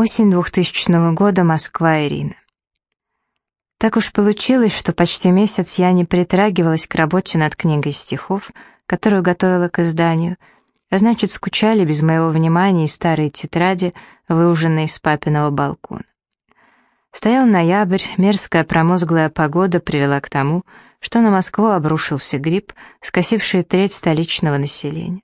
Осень 2000 года, Москва, Ирина. Так уж получилось, что почти месяц я не притрагивалась к работе над книгой стихов, которую готовила к изданию, а значит, скучали без моего внимания и старые тетради, выуженные из папиного балкона. Стоял ноябрь, мерзкая промозглая погода привела к тому, что на Москву обрушился грипп, скосивший треть столичного населения.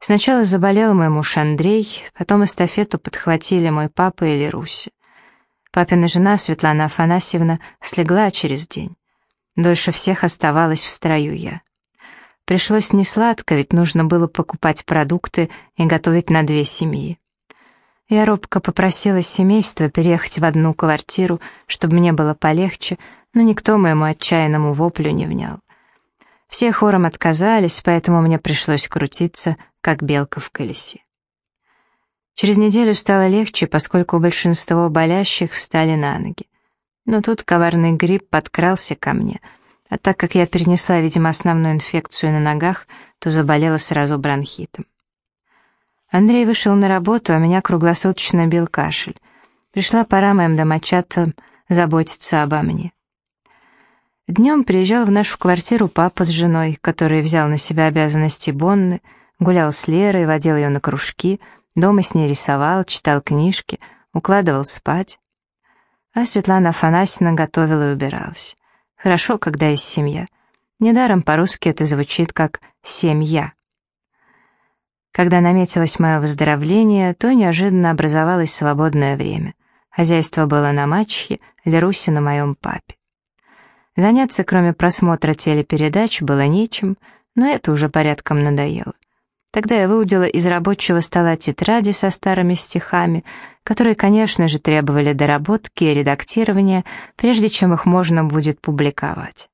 Сначала заболел мой муж Андрей, потом эстафету подхватили мой папа или Руся. Папина жена Светлана Афанасьевна слегла через день. Дольше всех оставалась в строю я. Пришлось несладко, ведь нужно было покупать продукты и готовить на две семьи. Я робко попросила семейство переехать в одну квартиру, чтобы мне было полегче, но никто моему отчаянному воплю не внял. Все хором отказались, поэтому мне пришлось крутиться, как белка в колесе. Через неделю стало легче, поскольку большинство болящих встали на ноги. Но тут коварный грипп подкрался ко мне, а так как я перенесла, видимо, основную инфекцию на ногах, то заболела сразу бронхитом. Андрей вышел на работу, а меня круглосуточно бил кашель. Пришла пора моим домочадцам заботиться обо мне. Днем приезжал в нашу квартиру папа с женой, который взял на себя обязанности Бонны, Гулял с Лерой, водил ее на кружки, дома с ней рисовал, читал книжки, укладывал спать. А Светлана Афанасьевна готовила и убиралась. Хорошо, когда есть семья. Недаром по-русски это звучит как «семья». Когда наметилось мое выздоровление, то неожиданно образовалось свободное время. Хозяйство было на мачехе, Леруси на моем папе. Заняться, кроме просмотра телепередач, было нечем, но это уже порядком надоело. Тогда я выудила из рабочего стола тетради со старыми стихами, которые, конечно же, требовали доработки и редактирования, прежде чем их можно будет публиковать.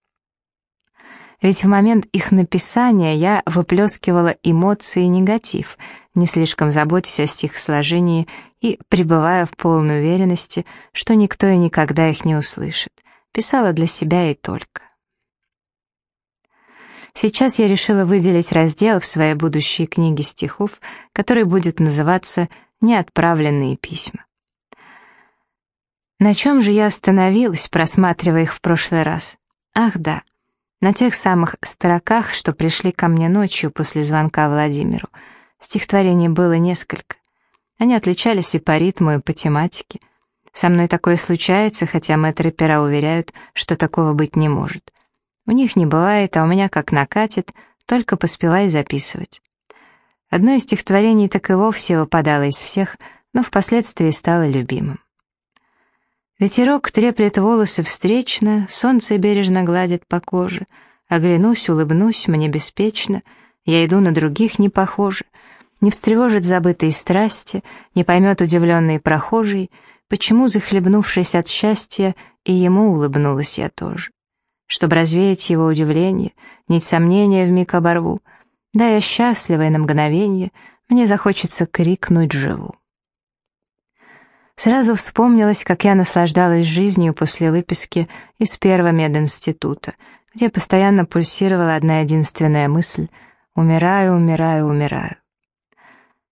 Ведь в момент их написания я выплескивала эмоции и негатив, не слишком заботясь о стихосложении и пребывая в полной уверенности, что никто и никогда их не услышит. Писала для себя и только. Сейчас я решила выделить раздел в своей будущей книге стихов, который будет называться «Неотправленные письма». На чем же я остановилась, просматривая их в прошлый раз? Ах да, на тех самых строках, что пришли ко мне ночью после звонка Владимиру. Стихотворений было несколько. Они отличались и по ритму, и по тематике. Со мной такое случается, хотя мэтры пера уверяют, что такого быть не может. У них не бывает, а у меня как накатит, только поспевай записывать. Одно из стихотворений так и вовсе выпадало из всех, но впоследствии стало любимым. Ветерок треплет волосы встречно, солнце бережно гладит по коже. Оглянусь, улыбнусь, мне беспечно, я иду на других не похоже. Не встревожит забытые страсти, не поймет удивленный прохожий, почему, захлебнувшись от счастья, и ему улыбнулась я тоже. Чтобы развеять его удивление, нить сомнения вмиг оборву. Да, я счастлива и на мгновенье, мне захочется крикнуть «живу». Сразу вспомнилось, как я наслаждалась жизнью после выписки из первого мединститута, где постоянно пульсировала одна единственная мысль «умираю, умираю, умираю».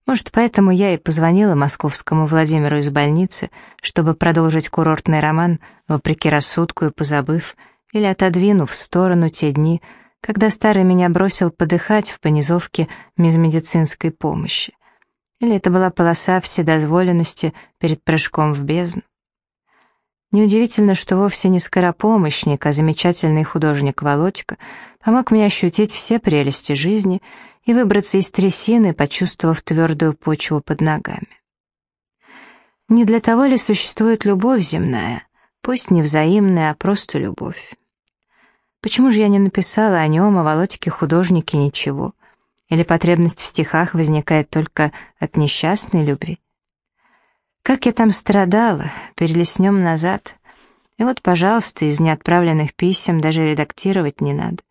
Может, поэтому я и позвонила московскому Владимиру из больницы, чтобы продолжить курортный роман, вопреки рассудку и позабыв, или отодвинув в сторону те дни, когда старый меня бросил подыхать в понизовке медицинской помощи. Или это была полоса вседозволенности перед прыжком в бездну. Неудивительно, что вовсе не скоропомощник, а замечательный художник Володька помог мне ощутить все прелести жизни и выбраться из трясины, почувствовав твердую почву под ногами. Не для того ли существует любовь земная, пусть не взаимная, а просто любовь? Почему же я не написала о нем, о Володьке художнике ничего? Или потребность в стихах возникает только от несчастной любви? Как я там страдала, перелеснем назад. И вот, пожалуйста, из неотправленных писем даже редактировать не надо.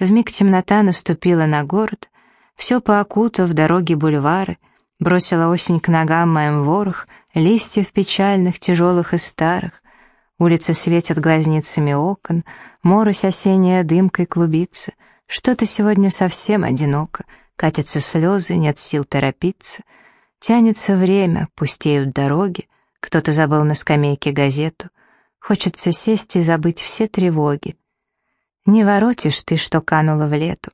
Вмиг темнота наступила на город, все поокутав дороги бульвары, бросила осень к ногам моим ворох, листьев печальных, тяжелых и старых, Улица светит глазницами окон, морось осенняя дымкой клубится. Что-то сегодня совсем одиноко, катятся слезы, нет сил торопиться. Тянется время, пустеют дороги, кто-то забыл на скамейке газету. Хочется сесть и забыть все тревоги. Не воротишь ты, что кануло в лету.